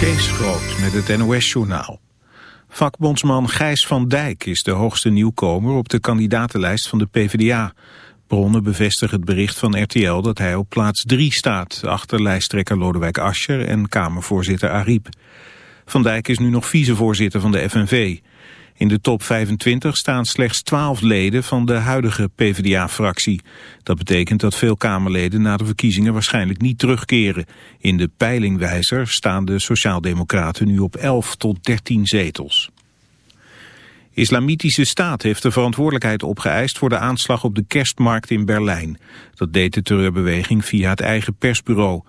Kees Groot met het NOS-journaal. Vakbondsman Gijs van Dijk is de hoogste nieuwkomer op de kandidatenlijst van de PvdA. Bronnen bevestigen het bericht van RTL dat hij op plaats 3 staat... achter lijsttrekker Lodewijk Asscher en Kamervoorzitter Ariep. Van Dijk is nu nog vicevoorzitter van de FNV. In de top 25 staan slechts 12 leden van de huidige PvdA-fractie. Dat betekent dat veel Kamerleden na de verkiezingen waarschijnlijk niet terugkeren. In de peilingwijzer staan de Sociaaldemocraten nu op 11 tot 13 zetels. Islamitische Staat heeft de verantwoordelijkheid opgeëist voor de aanslag op de kerstmarkt in Berlijn. Dat deed de terreurbeweging via het eigen persbureau.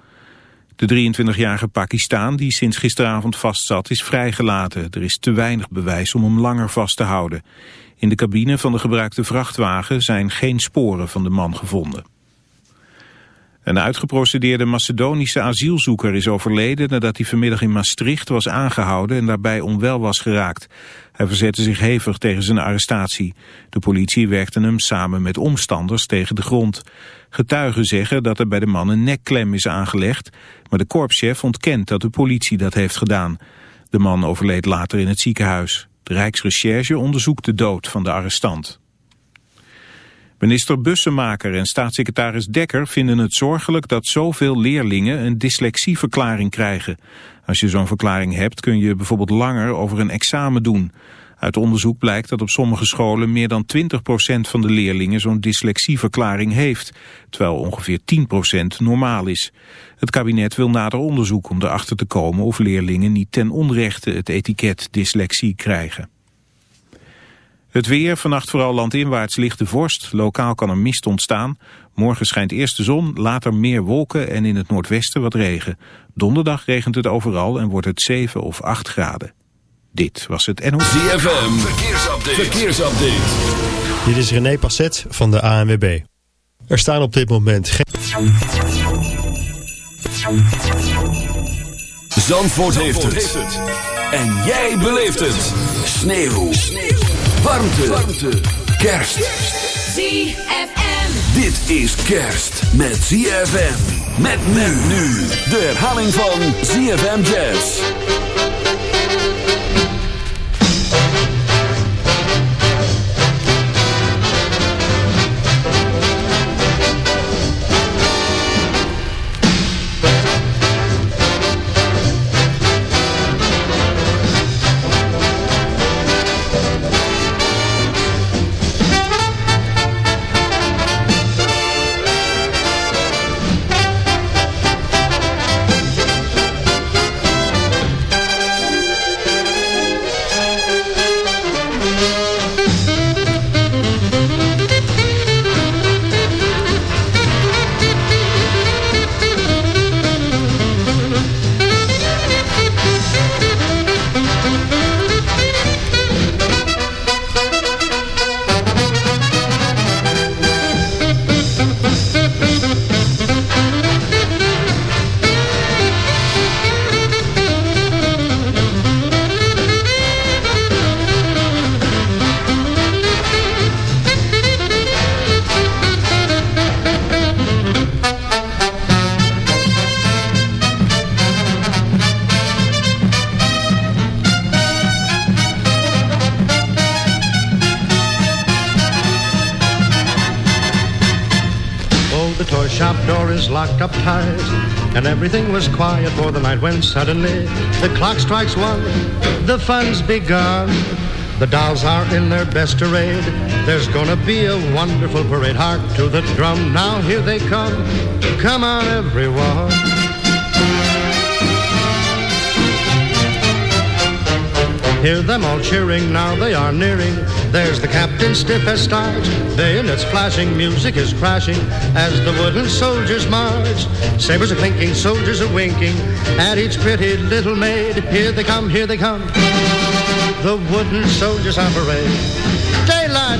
De 23-jarige Pakistaan, die sinds gisteravond vastzat, is vrijgelaten. Er is te weinig bewijs om hem langer vast te houden. In de cabine van de gebruikte vrachtwagen zijn geen sporen van de man gevonden. Een uitgeprocedeerde Macedonische asielzoeker is overleden nadat hij vanmiddag in Maastricht was aangehouden en daarbij onwel was geraakt. Hij verzette zich hevig tegen zijn arrestatie. De politie werkte hem samen met omstanders tegen de grond. Getuigen zeggen dat er bij de man een nekklem is aangelegd, maar de korpschef ontkent dat de politie dat heeft gedaan. De man overleed later in het ziekenhuis. De Rijksrecherche onderzoekt de dood van de arrestant. Minister Bussemaker en staatssecretaris Dekker vinden het zorgelijk dat zoveel leerlingen een dyslexieverklaring krijgen. Als je zo'n verklaring hebt kun je bijvoorbeeld langer over een examen doen. Uit onderzoek blijkt dat op sommige scholen meer dan 20% van de leerlingen zo'n dyslexieverklaring heeft, terwijl ongeveer 10% normaal is. Het kabinet wil nader onderzoek om erachter te komen of leerlingen niet ten onrechte het etiket dyslexie krijgen. Het weer, vannacht vooral landinwaarts lichte vorst. Lokaal kan er mist ontstaan. Morgen schijnt eerst de zon, later meer wolken en in het noordwesten wat regen. Donderdag regent het overal en wordt het 7 of 8 graden. Dit was het NOS. ZFM, verkeersupdate. verkeersupdate. Dit is René Passet van de ANWB. Er staan op dit moment geen... Zandvoort, heeft, het. En jij beleeft het. Sneeuw. Sneeuw. Warmte. Warmte. Kerst. ZFM. Dit is kerst met ZFM. Met men nu. De herhaling van ZFM Jazz. Locked up tight, and everything was quiet for the night when suddenly the clock strikes one, the fun's begun. The dolls are in their best array. There's gonna be a wonderful parade. Hark to the drum, now here they come. Come on, everyone. Hear them all cheering, now they are nearing. There's the captain stiff as starch, bayonets flashing, music is crashing as the wooden soldiers march. Sabers are clinking, soldiers are winking at each pretty little maid. Here they come, here they come, the wooden soldiers on parade.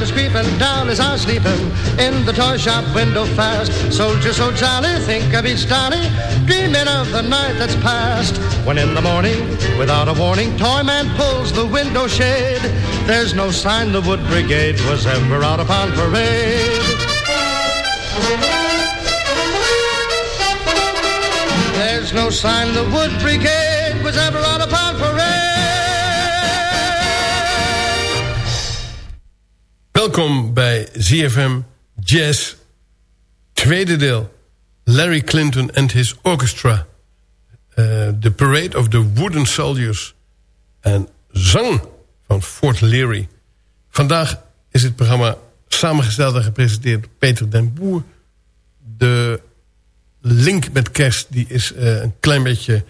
Is creeping, dollies are sleeping in the toy shop window fast. Soldiers so jolly, think of each dolly, dreaming of the night that's past. When in the morning, without a warning, toy man pulls the window shade. There's no sign the Wood Brigade was ever out upon parade. There's no sign the Wood Brigade was ever Welkom bij ZFM Jazz, tweede deel. Larry Clinton and his orchestra. Uh, the Parade of the Wooden Soldiers. En zang van Fort Leary. Vandaag is het programma samengesteld en gepresenteerd door Peter den Boer. De link met kerst die is uh, een klein beetje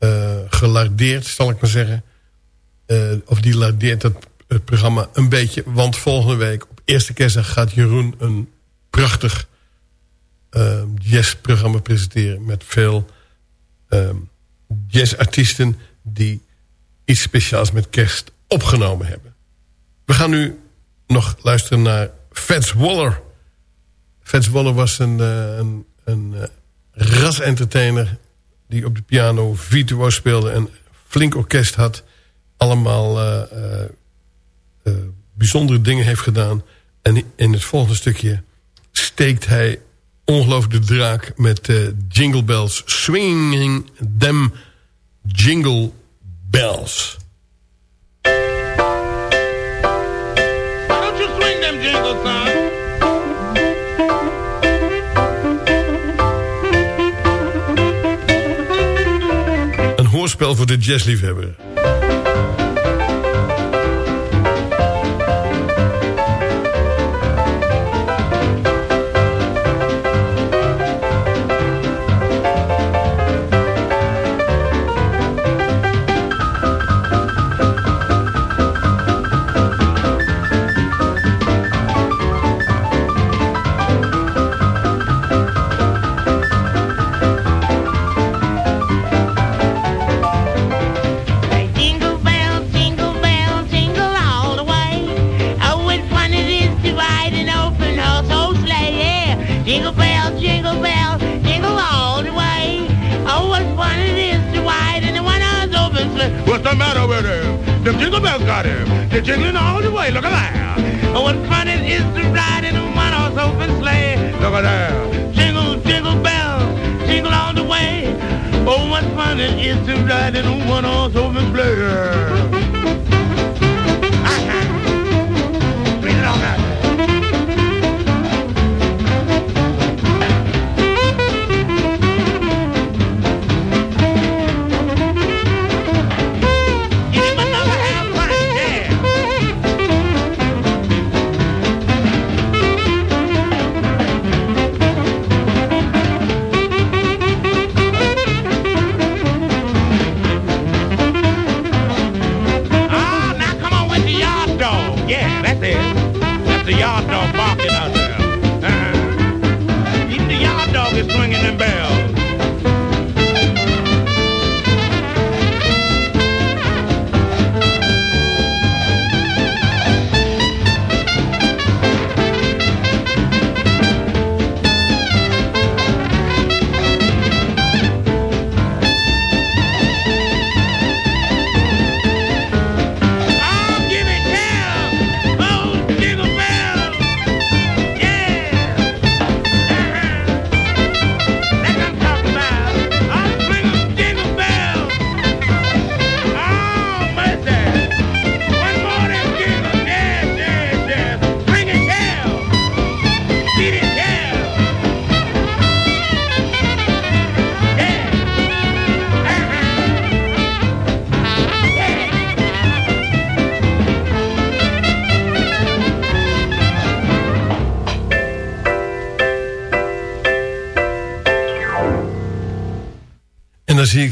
uh, gelardeerd, zal ik maar zeggen. Of die lardeert het, het, programma een beetje. Want volgende week op eerste kerstdag gaat Jeroen een prachtig jazzprogramma presenteren. Met veel jazzartiesten die iets speciaals met kerst opgenomen hebben. We gaan nu nog luisteren naar Fats Waller. Fats Waller was een, een, een ras-entertainer... die op de piano virtuoos speelde en flink orkest had... allemaal uh, uh, uh, bijzondere dingen heeft gedaan. En in het volgende stukje steekt hij ongelooflijk de draak... met Jingle Bells, swinging them Jingle Bells... hoorspel voor de jazzliefhebber. What's the matter with him? The jingle bells got him. They're jingling all the way. Look at that. Oh, what fun it is to ride in a one-horse open sleigh. Look at that. Jingle, jingle bells, jingle all the way. Oh, what fun it is to ride in a one-horse open sleigh.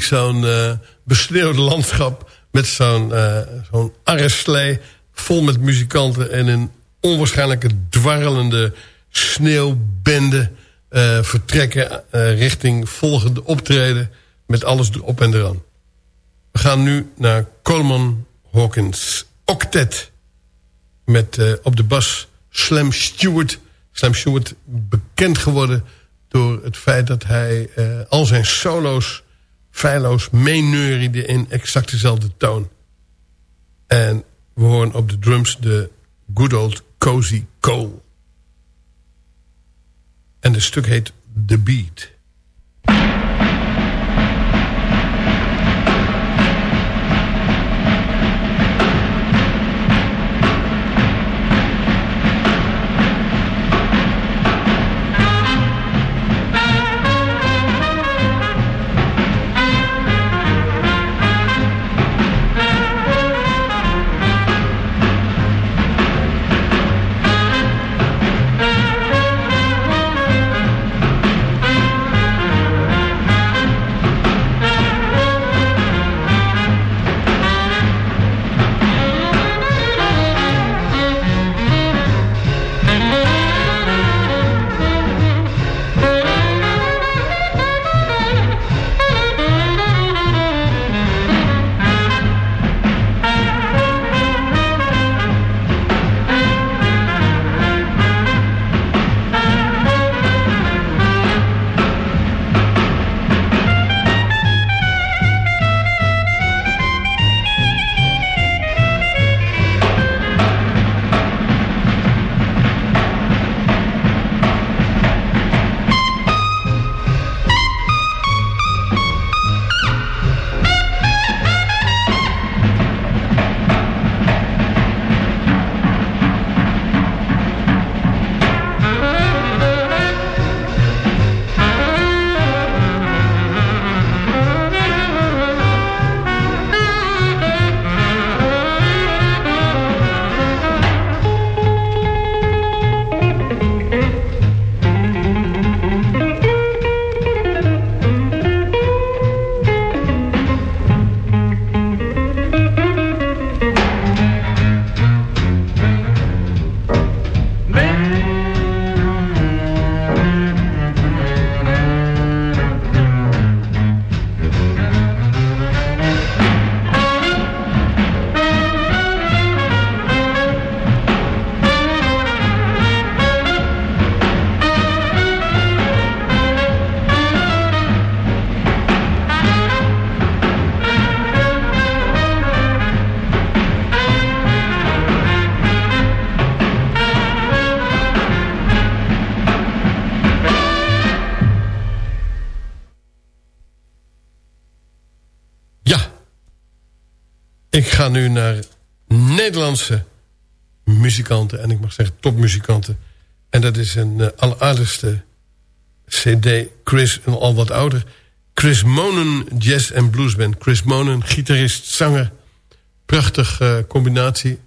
Zo'n uh, besneeuwd landschap... met zo'n uh, zo'n arreslee vol met muzikanten... en een onwaarschijnlijke dwarrelende sneeuwbende... Uh, vertrekken richting volgende optreden... met alles erop en eraan. We gaan nu naar Coleman Hawkins Octet... met op de bas Slam Stewart... Slam Stewart bekend geworden door het feit dat hij al zijn solo's feilloos meeneuriede in exact dezelfde toon. En we horen op de drums de good old Cozy Cole. En het stuk heet The Beat. Ga nu naar Nederlandse muzikanten. En ik mag zeggen topmuzikanten. En dat is een uh, alleraardigste cd. Chris, al wat ouder. Chris Monen Jazz en Blues Band. Chris Monen, gitarist, zanger. Prachtige uh, combinatie.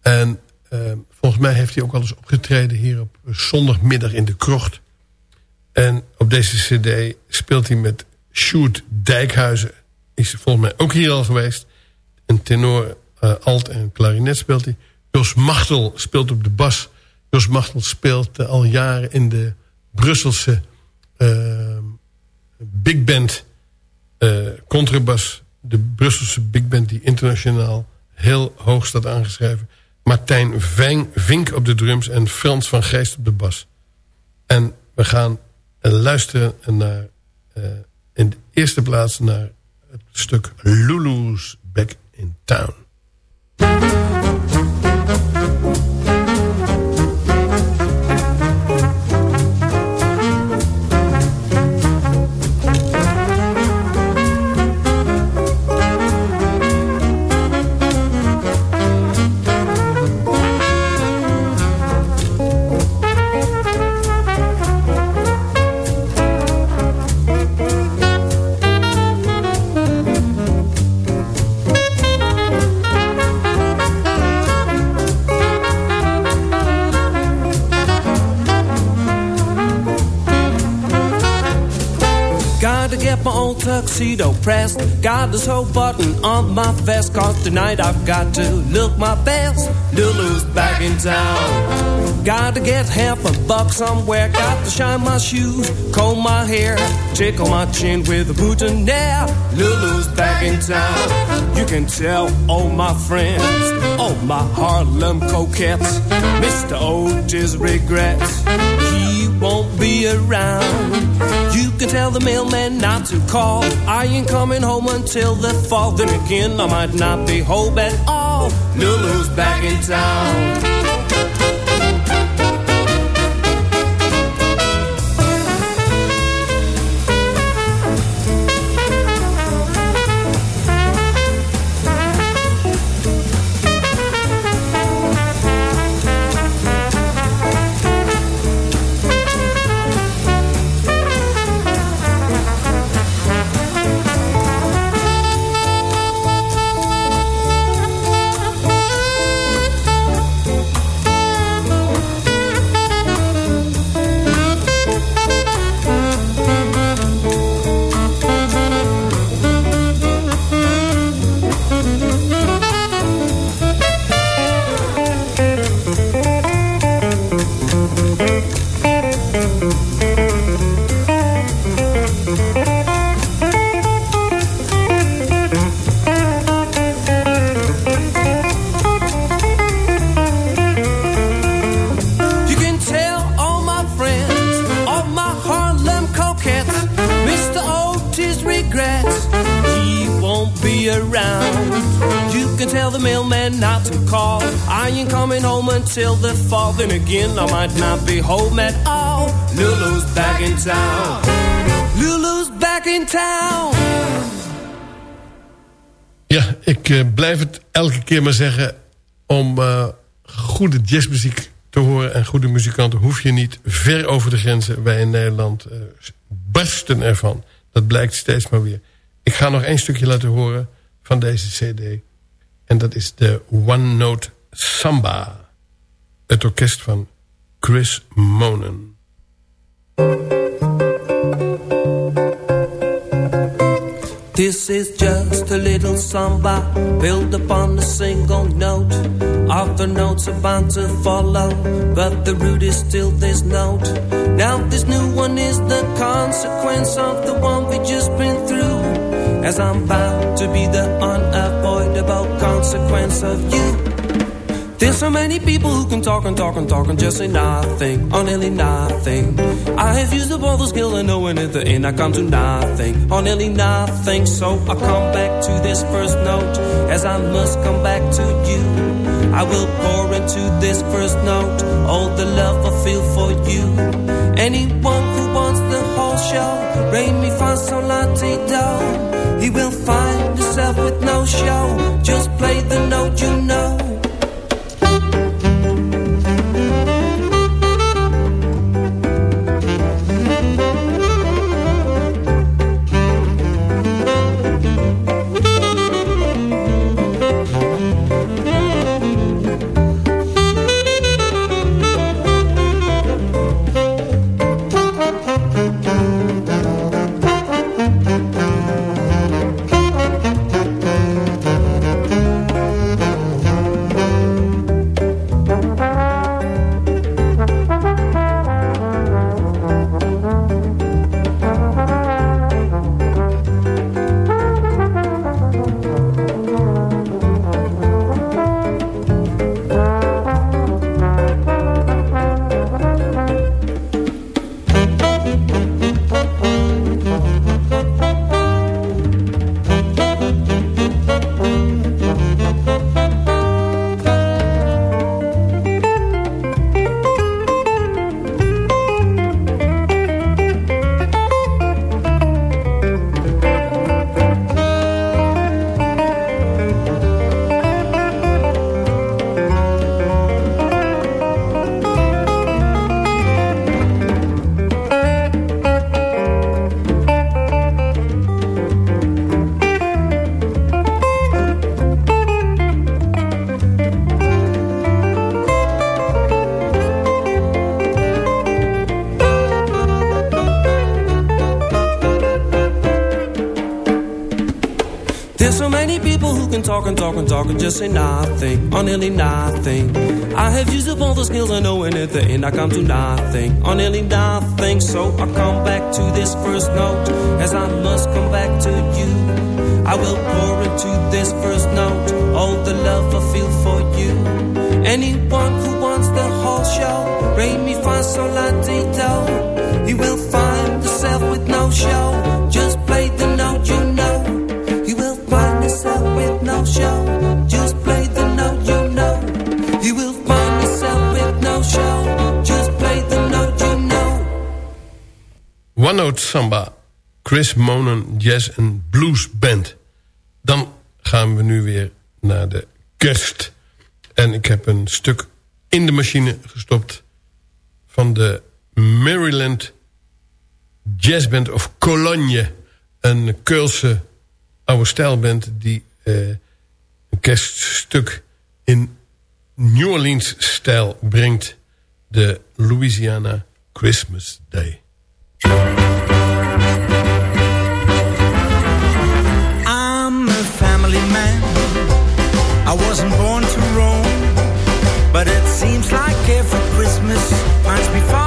En uh, volgens mij heeft hij ook al eens opgetreden... hier op zondagmiddag in de krocht. En op deze cd speelt hij met Sjoerd Dijkhuizen. Is volgens mij ook hier al geweest. Een tenor, uh, alt en klarinet speelt hij. Jos Machtel speelt op de bas. Jos Machtel speelt uh, al jaren in de Brusselse uh, big band contrabas. De Brusselse big band die internationaal heel hoog staat aangeschreven. Martijn Vijn, Vink op de drums en Frans van Geest op de bas. En we gaan luisteren naar, in de eerste plaats naar het stuk Lulu's Back in Town. Tuxedo pressed. Got this whole button on my vest. Cause tonight I've got to look my best. Lulu's back in town. Got to get half a buck somewhere. Got to shine my shoes, comb my hair. Tickle my chin with a boutonniere. Lulu's back in town. You can tell all my friends, all my Harlem coquettes. Mr. Otis regrets he won't be around. You can tell the mailman not to call. I ain't coming home until the fall. Then again, I might not be home at all. Lulu's back in town. Keer maar zeggen. Om uh, goede jazzmuziek te horen en goede muzikanten... hoef je niet ver over de grenzen. Wij in Nederland uh, barsten ervan. Dat blijkt steeds maar weer. Ik ga nog één stukje laten horen van deze cd. En dat is de One Note Samba. Het orkest van Chris Monen. This is just a little samba built upon a single note. Other notes about to follow, but the root is still this note. Now this new one is the consequence of the one we just been through. As I'm bound to be the unavoidable consequence of you. There's so many people who can talk and talk and talk and just say nothing, or nearly nothing. I have used up all the skill and knowing at the end I come to nothing, or nearly nothing. So I come back to this first note, as I must come back to you. I will pour into this first note all the love I feel for you. Anyone who wants the whole show, re me fa sol la ti do. He will find himself with no show, just play the note, you know. Talk and talk and talk and just say nothing, or nearly nothing. I have used up all the skills I know, and at the end I come to nothing, or nearly nothing. So I come back to this first note, as I must come back to you. I will pour into this first note all the love I feel for you. Anyone who wants the whole show, rate me fa sol la ti do. He will find himself with no show. Just play the note you know He will find himself with no show. One Note Samba. Chris Monen Jazz en Blues Band. Dan gaan we nu weer naar de kerst. En ik heb een stuk in de machine gestopt... van de Maryland Jazz Band of Cologne. Een Keulse oude stijlband die uh, een kerststuk in New Orleans stijl brengt. De Louisiana Christmas Day. I'm a family man. I wasn't born to roam. But it seems like every Christmas finds me farther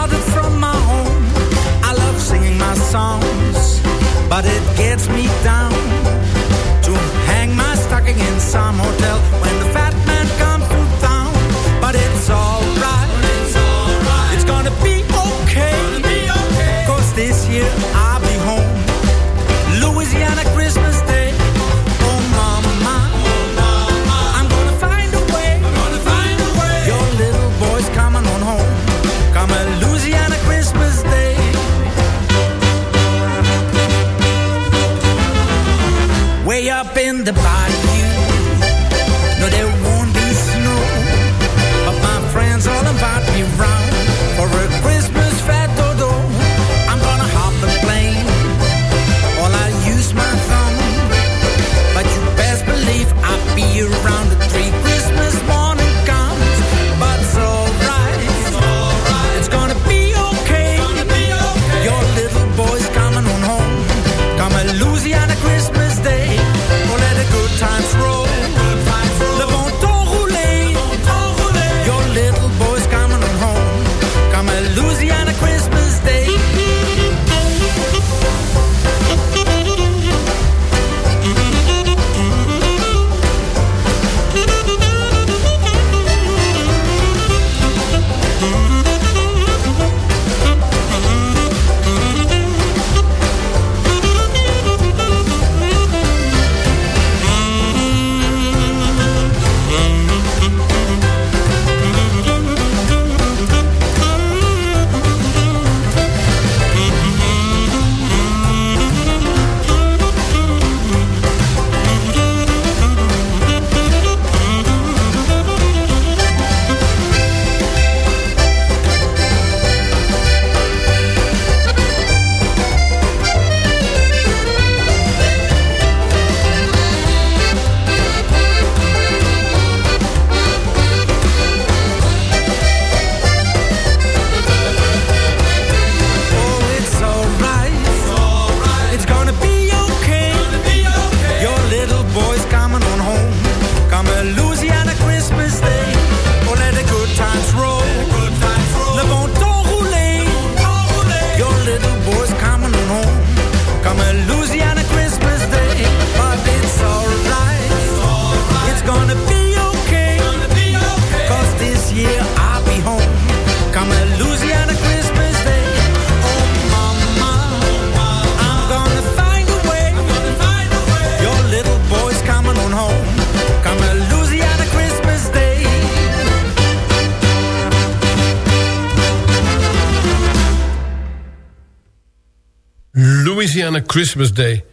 Christmas Day.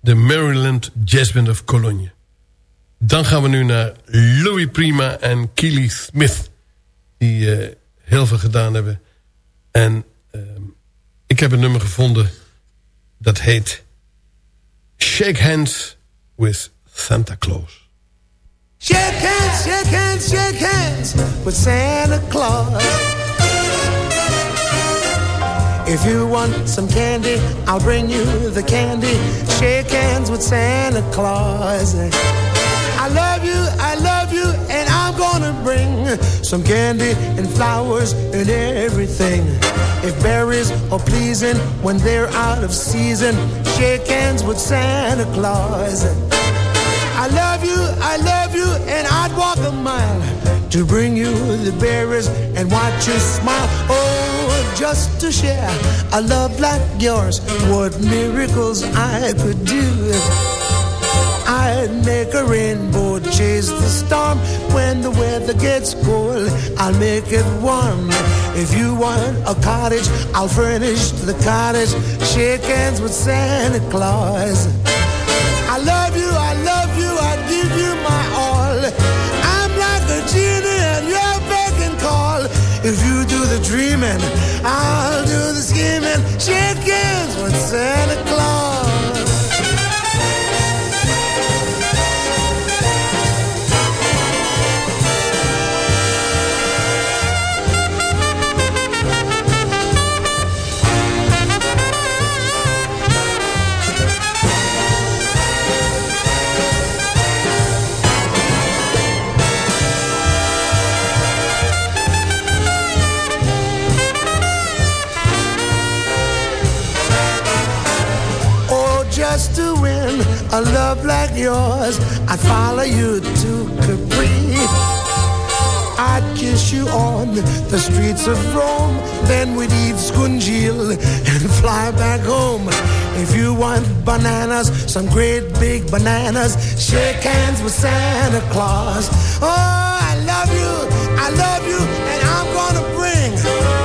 De Maryland Band of Cologne. Dan gaan we nu naar Louis Prima en Keely Smith. Die uh, heel veel gedaan hebben. En uh, ik heb een nummer gevonden. Dat heet Shake Hands with Santa Claus. Shake hands, shake hands, shake hands with Santa Claus. If you want some candy, I'll bring you the candy. Shake hands with Santa Claus. I love you, I love you, and I'm gonna bring some candy and flowers and everything. If berries are pleasing when they're out of season, shake hands with Santa Claus. I love you, I love you, and I'd walk a mile to bring you the berries and watch you smile. Oh, just to share a love like yours, what miracles I could do. I'd make a rainbow chase the storm. When the weather gets cold, I'll make it warm. If you want a cottage, I'll furnish the cottage. Shake hands with Santa Claus. I love you, I love you, I give you my all. I'm like a genie and you're beck and call. If you dreaming, I'll do the scheming. Hands with Santa Claus. A love like yours. I'd follow you to Capri. I'd kiss you on the streets of Rome. Then we'd eat scungil and fly back home. If you want bananas, some great big bananas, shake hands with Santa Claus. Oh, I love you, I love you, and I'm gonna bring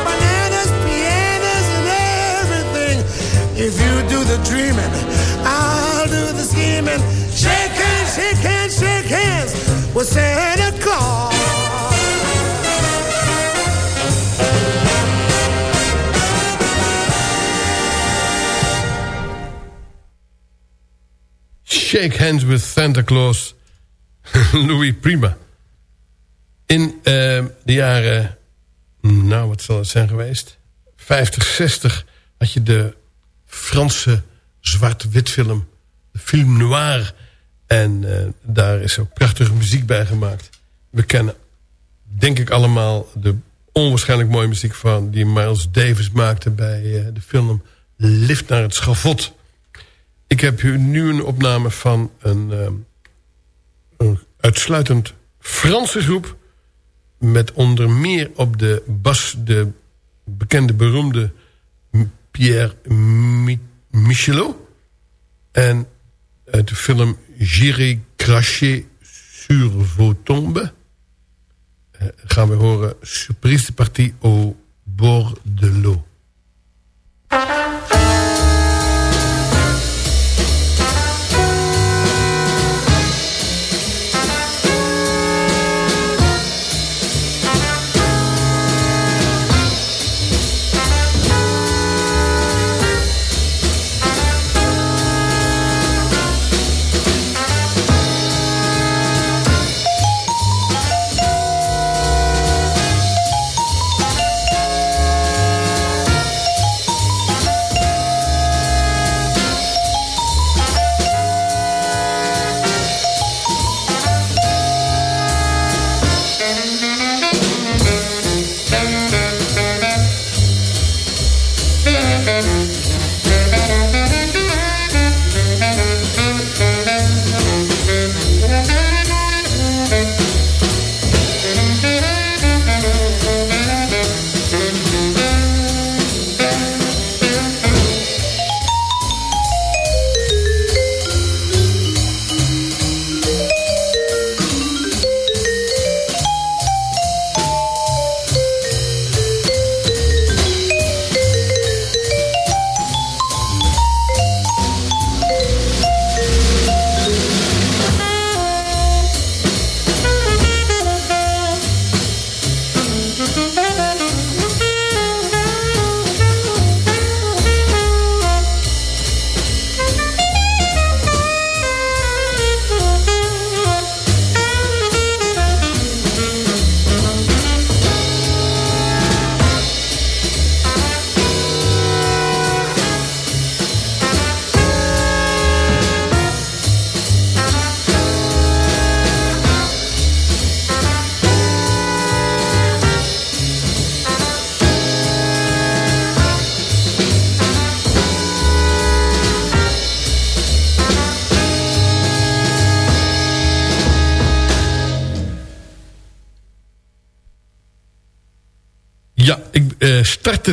bananas, pianos, and everything. If you do the dreaming, I'll do the scheming. Shake hands, shake hands, shake hands with Santa Claus. Shake Hands with Santa Claus. Louis Prima. In uh, de jaren... Nou, wat zal het zijn geweest? 50, 60 had je de Franse zwart-wit film. De film noir. En uh, daar is ook prachtige muziek bij gemaakt. We kennen, denk ik allemaal... de onwaarschijnlijk mooie muziek van... die Miles Davis maakte bij uh, de film Lift naar het Schavot. Ik heb nu een opname van een, uh, een uitsluitend Franse groep... met onder meer op de bas de bekende beroemde Pierre Michelot. En uit de film J'irai cracher sur vos tombes... Uh, gaan we horen Surprise de partie au bord de l'eau.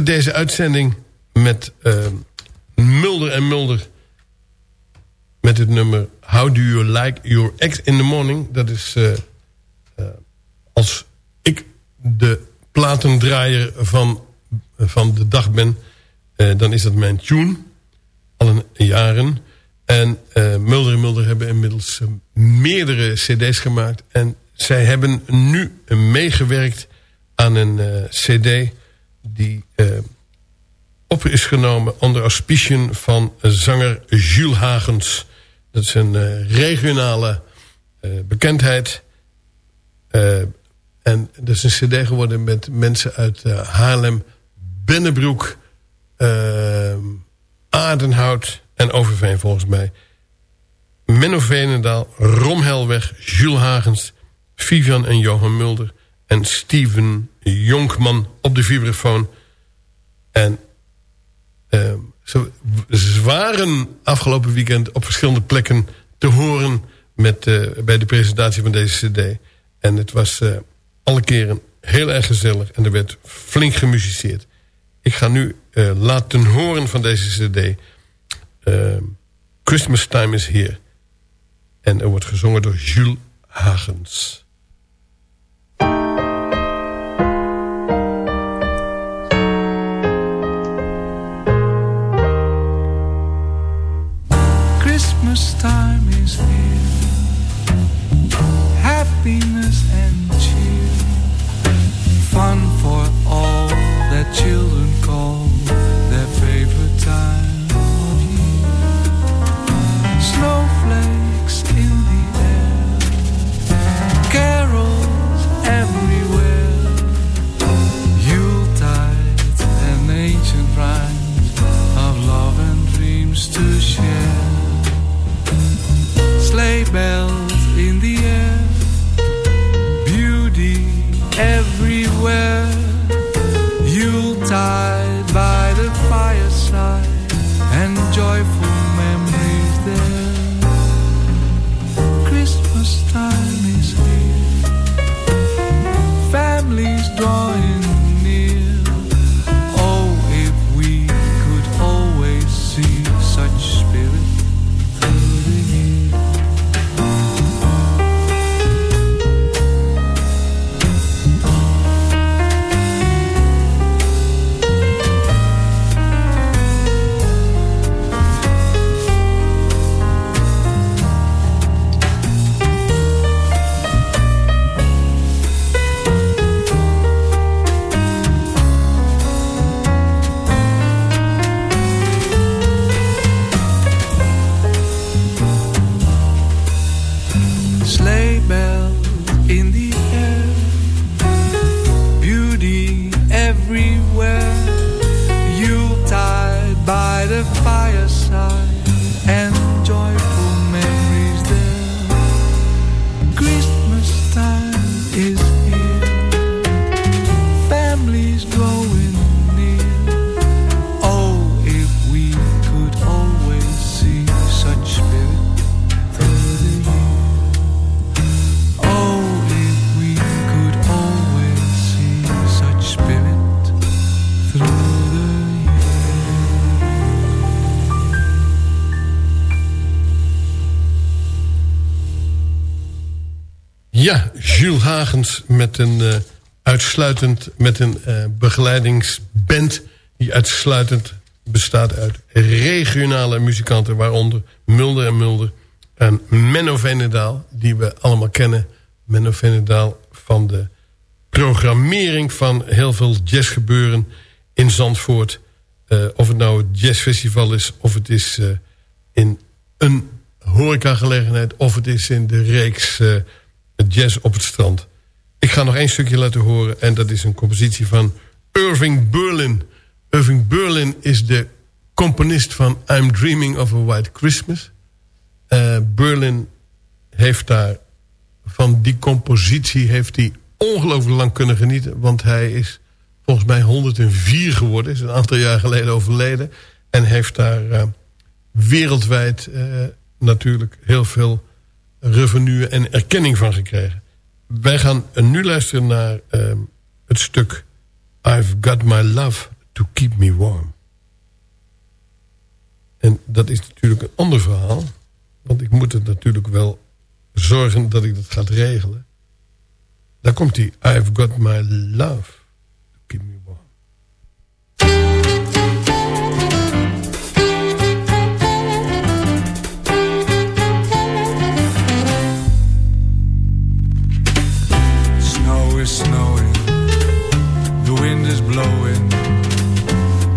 Deze uitzending met uh, Mulder en Mulder. Met het nummer How Do You Like Your Ex in the Morning. Dat is uh, als ik de platendraaier van, van de dag ben... dan is dat mijn tune. Al een jaren. En Mulder en Mulder hebben inmiddels meerdere cd's gemaakt. En zij hebben nu meegewerkt aan een cd die uh, op is genomen onder auspiciën van zanger Jules Hagens. Dat is een uh, regionale bekendheid. en dat is een cd geworden met mensen uit Haarlem, Bennebroek, Adenhout en Overveen volgens mij. Menno Veenendaal, Romhelweg, Jules Hagens, Vivian en Johan Mulder en Steven Jonkman op de vibrafoon. En uh, ze waren afgelopen weekend op verschillende plekken te horen met, uh, bij de presentatie van deze cd. En het was uh, alle keren heel erg gezellig en er werd flink gemusiceerd. Ik ga nu uh, laten horen van deze cd. Christmas Time is Here. En er wordt gezongen door Jules Hagens. Christmas time is here. Happiness and cheer. Fun for all that children met een uh, uitsluitend met een uh, begeleidingsband die uitsluitend bestaat uit regionale muzikanten, waaronder Mulder en Mulder en Menno Venendaal, die we allemaal kennen. Menno Venendaal van de programmering van heel veel jazzgebeuren in Zandvoort. Uh, of het nou het jazzfestival is, of het is in een horecagelegenheid, of het is in de reeks jazz op het strand. Ik ga nog één stukje laten horen. En dat is een compositie van Irving Berlin. Irving Berlin is de componist van I'm Dreaming of a White Christmas. Uh, Berlin heeft daar van die compositie heeft hij ongelooflijk lang kunnen genieten. Want hij is volgens mij 104 geworden. Is een aantal jaar geleden overleden. En heeft daar uh, wereldwijd uh, natuurlijk heel veel revenue en erkenning van gekregen. Wij gaan nu luisteren naar uh, het stuk I've got my love to keep me warm. En dat is natuurlijk een ander verhaal. Want ik moet het natuurlijk wel zorgen dat ik dat ga regelen. Daar komt hij. I've got my love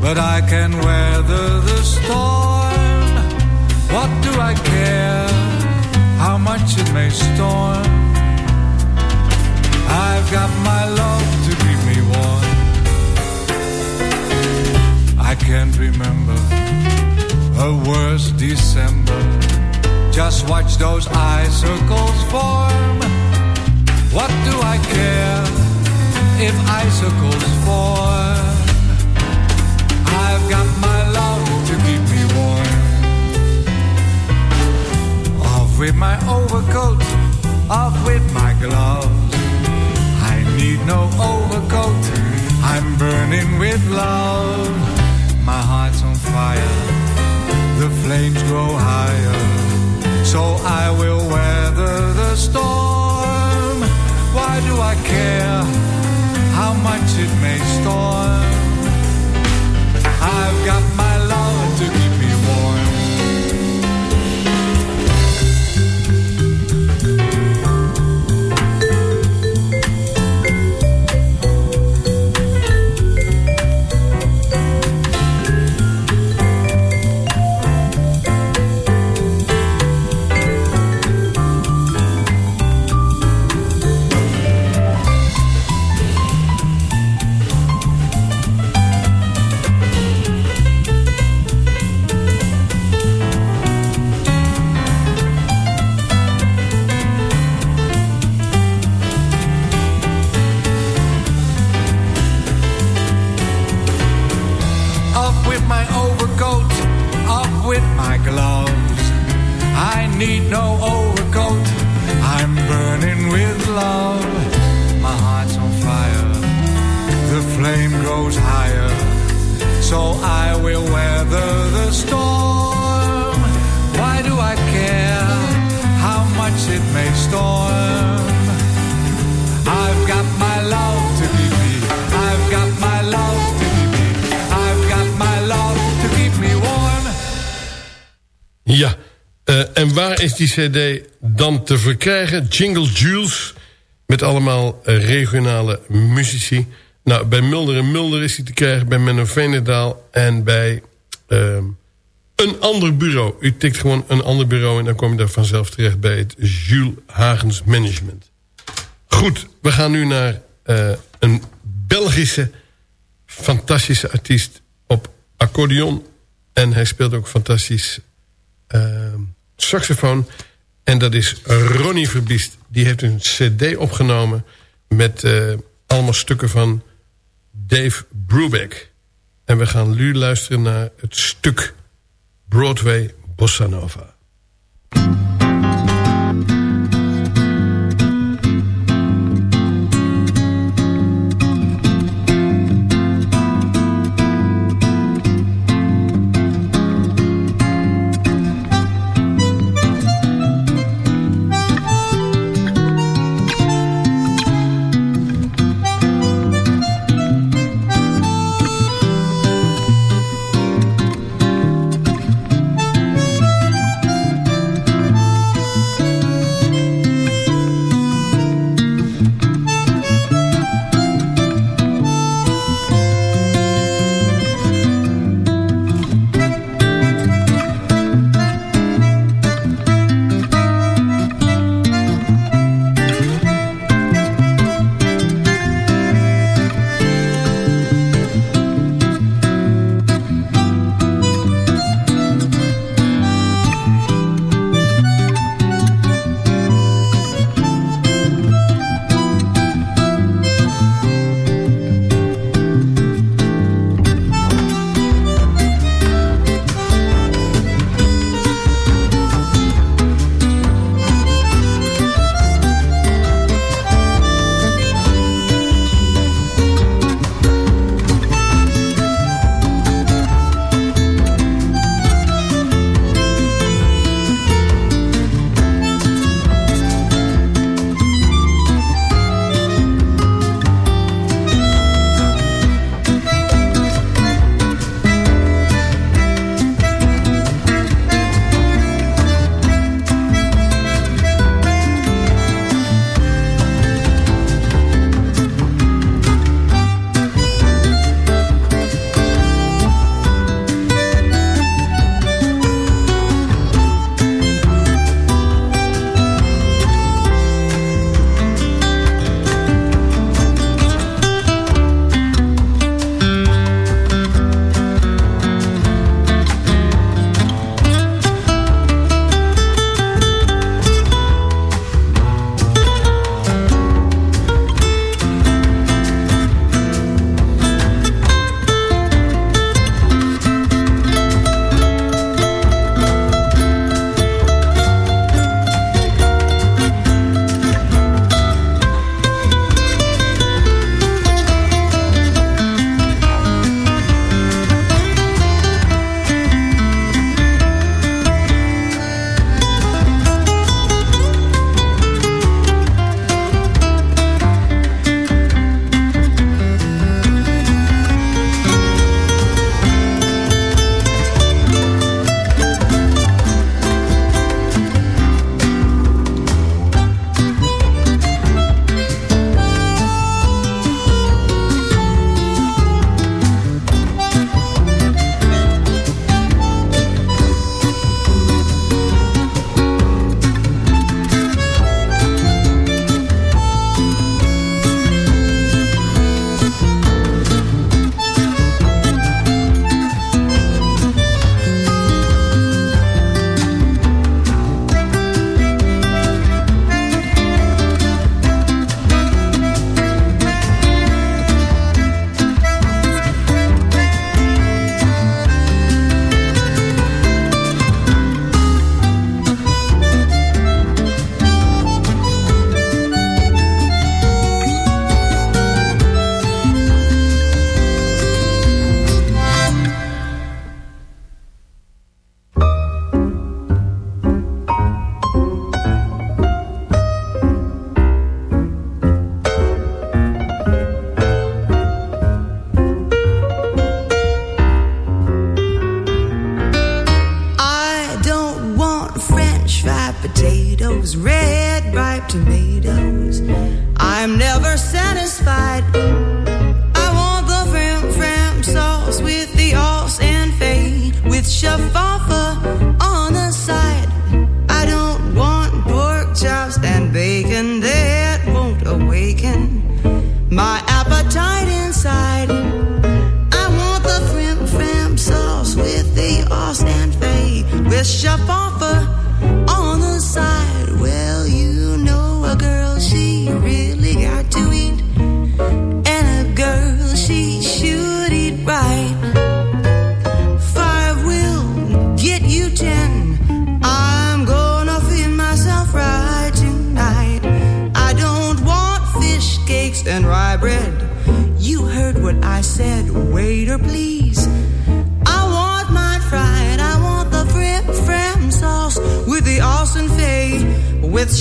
but I can weather the storm. What do I care how much it may storm? I've got my love to keep me warm. I can't remember a worse December. Just watch those icicles form. What do I care if icicles form? With my gloves. I need no overcoat, I'm burning with love. My heart's on fire, the flames grow higher. So I will weather the storm. Why do I care how much it may storm? En waar is die cd dan te verkrijgen? Jingle Jules, met allemaal eh, regionale muzici. Nou, bij Mulder en Mulder is hij te krijgen, bij Menno Veenendaal... en bij ehm, een ander bureau. U tikt gewoon een ander bureau... en dan kom je daar vanzelf terecht bij het Jules Hagens Management. Goed, we gaan nu naar eh, een Belgische fantastische artiest op accordeon. En hij speelt ook fantastisch ehm, saxofoon. En dat is Ronnie Verbiest. Die heeft een cd opgenomen met eh, allemaal stukken van Dave Brubeck. En we gaan nu luisteren naar het stuk Broadway Bossa Nova.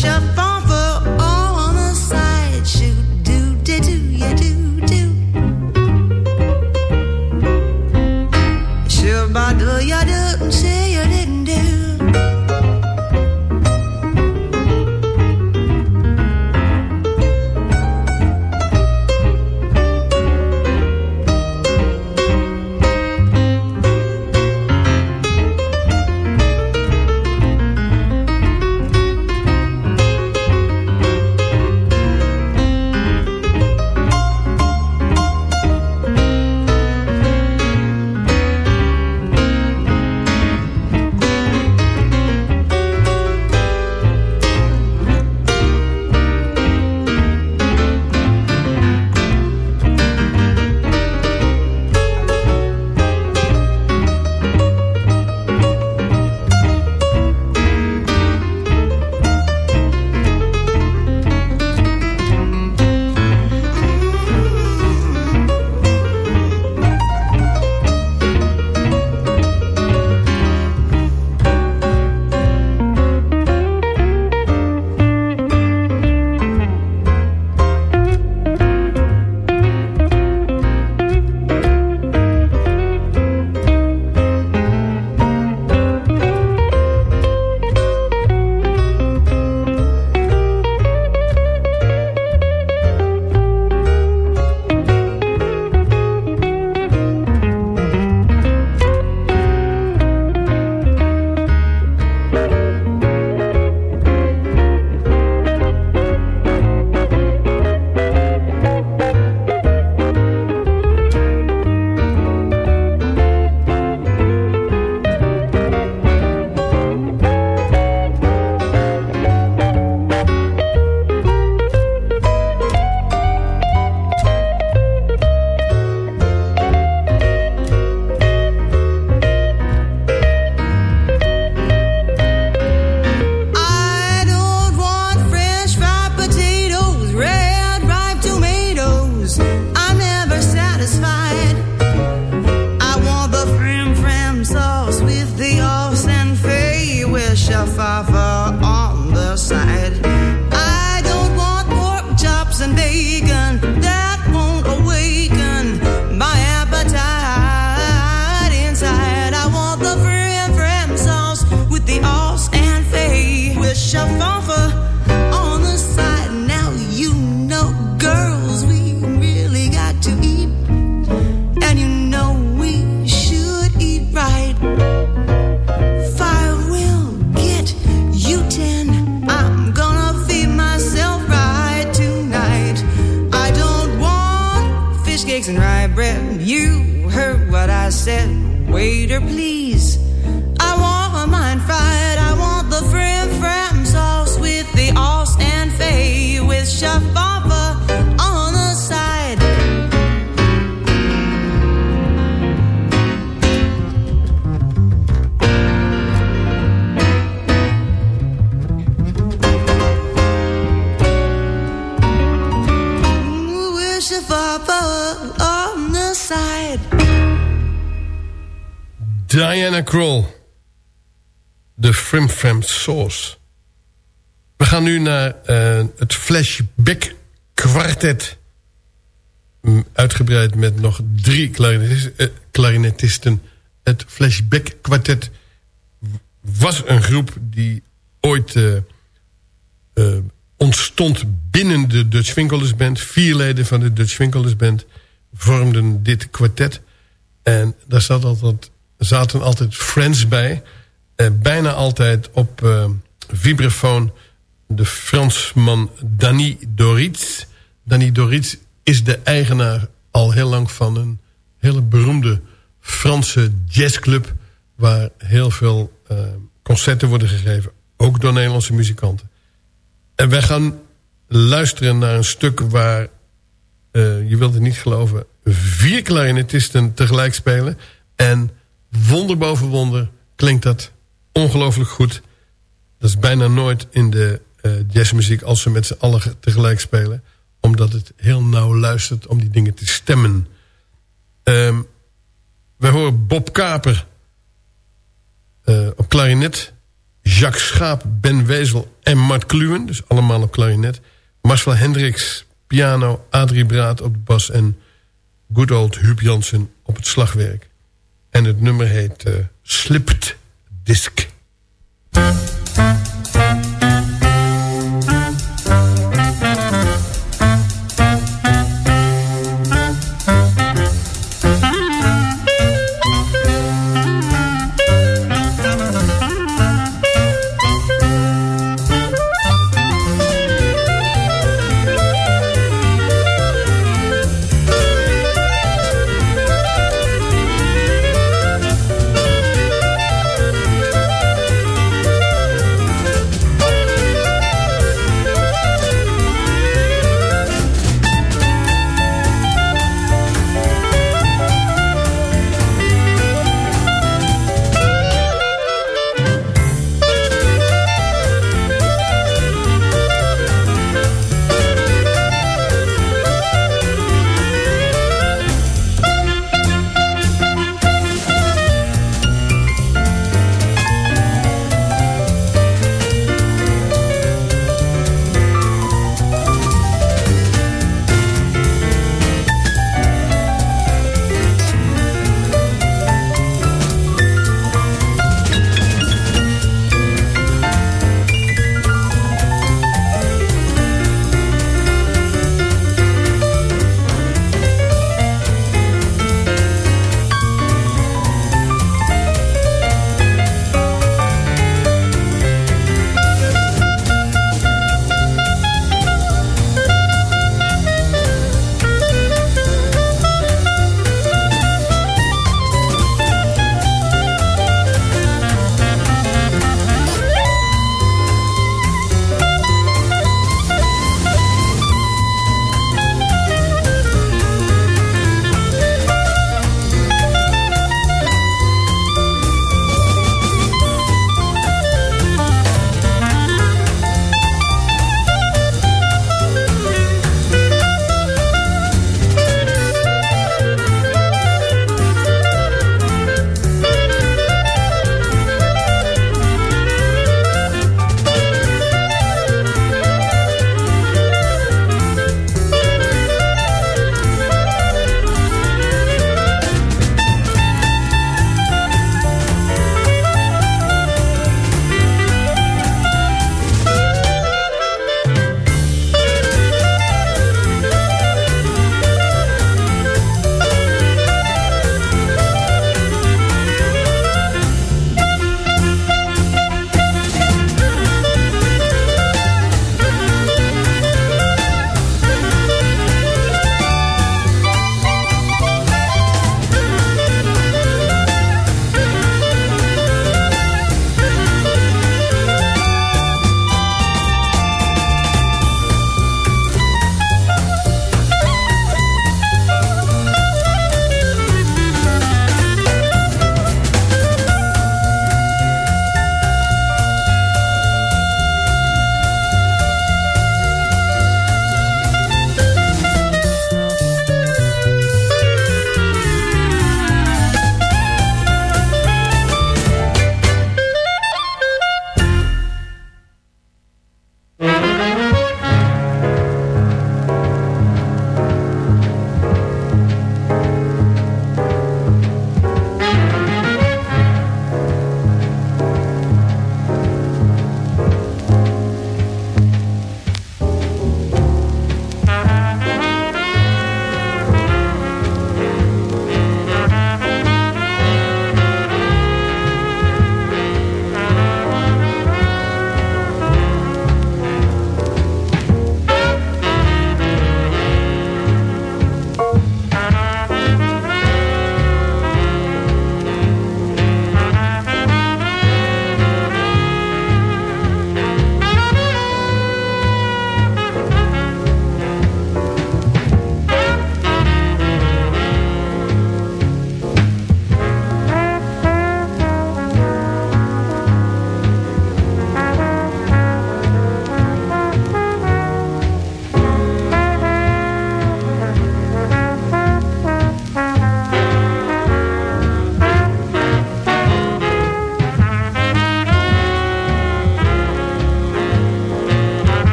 shuffle. Diana Kroll. De Frim Fram Sauce. We gaan nu naar eh, het Flashback Quartet. Mm, uitgebreid met nog drie eh, klarinetisten. Het Flashback Quartet was een groep die ooit eh, ontstond binnen de Dutch Winkelers Band. Vier leden van de Dutch Winkelers Band vormden dit kwartet. En daar zat altijd zaten altijd friends bij. Eh, bijna altijd op uh, vibrafoon de Fransman Danny Doritz. Danny Doritz is de eigenaar al heel lang van een hele beroemde Franse jazzclub... waar heel veel uh, concerten worden gegeven. Ook door Nederlandse muzikanten. En wij gaan luisteren naar een stuk waar... Uh, je wilt het niet geloven... vier klarinetisten tegelijk spelen. En wonder boven wonder klinkt dat ongelooflijk goed. Dat is bijna nooit in de uh, jazzmuziek... als ze met z'n allen tegelijk spelen. Omdat het heel nauw luistert om die dingen te stemmen. Um, we horen Bob Kaper uh, op klarinet. Jacques Schaap, Ben Wezel en Mart Kluwen. Dus allemaal op klarinet. Marcel Hendricks, piano. Adrie Braat op de bas. En good old Huub Jansen op het slagwerk. En het nummer heet uh, Slipped Disc.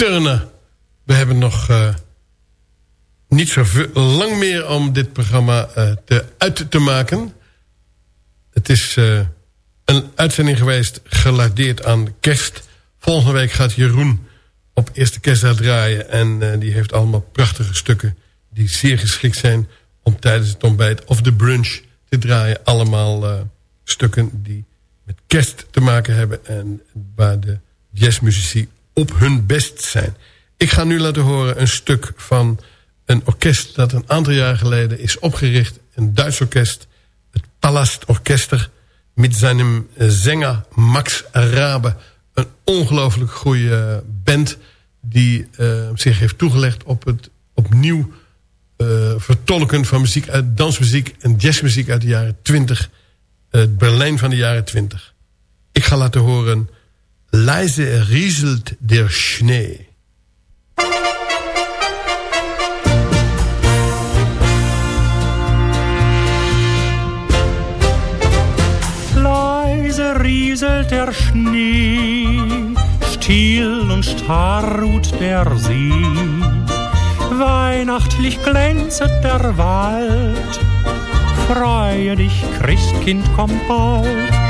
Turner. We hebben nog uh, niet zo lang meer om dit programma uh, te, uit te maken. Het is uh, een uitzending geweest gelardeerd aan kerst. Volgende week gaat Jeroen op eerste kerstdag draaien. En die heeft allemaal prachtige stukken die zeer geschikt zijn... om tijdens het ontbijt of de brunch te draaien. Allemaal stukken die met kerst te maken hebben... en waar de jazzmuzici op hun best zijn. Ik ga nu laten horen een stuk van een orkest... dat een aantal jaar geleden is opgericht. Een Duits orkest, het Palast Orkester... met zijn zanger Max Rabe. Een ongelooflijk goede band... die uh, zich heeft toegelegd op het opnieuw uh, vertolken van muziek uit dansmuziek en jazzmuziek uit de jaren 20. Het Berlijn van de jaren 20. Ik ga laten horen Leise rieselt der Schnee. Leise rieselt der Schnee, still und starr ruht der See. Weihnachtlich glänzet der Wald, freue dich, Christkind kommt bald.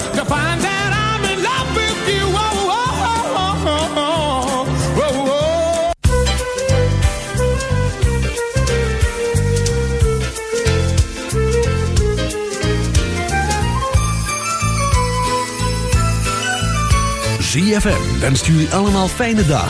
ZFM jullie allemaal fijne dag.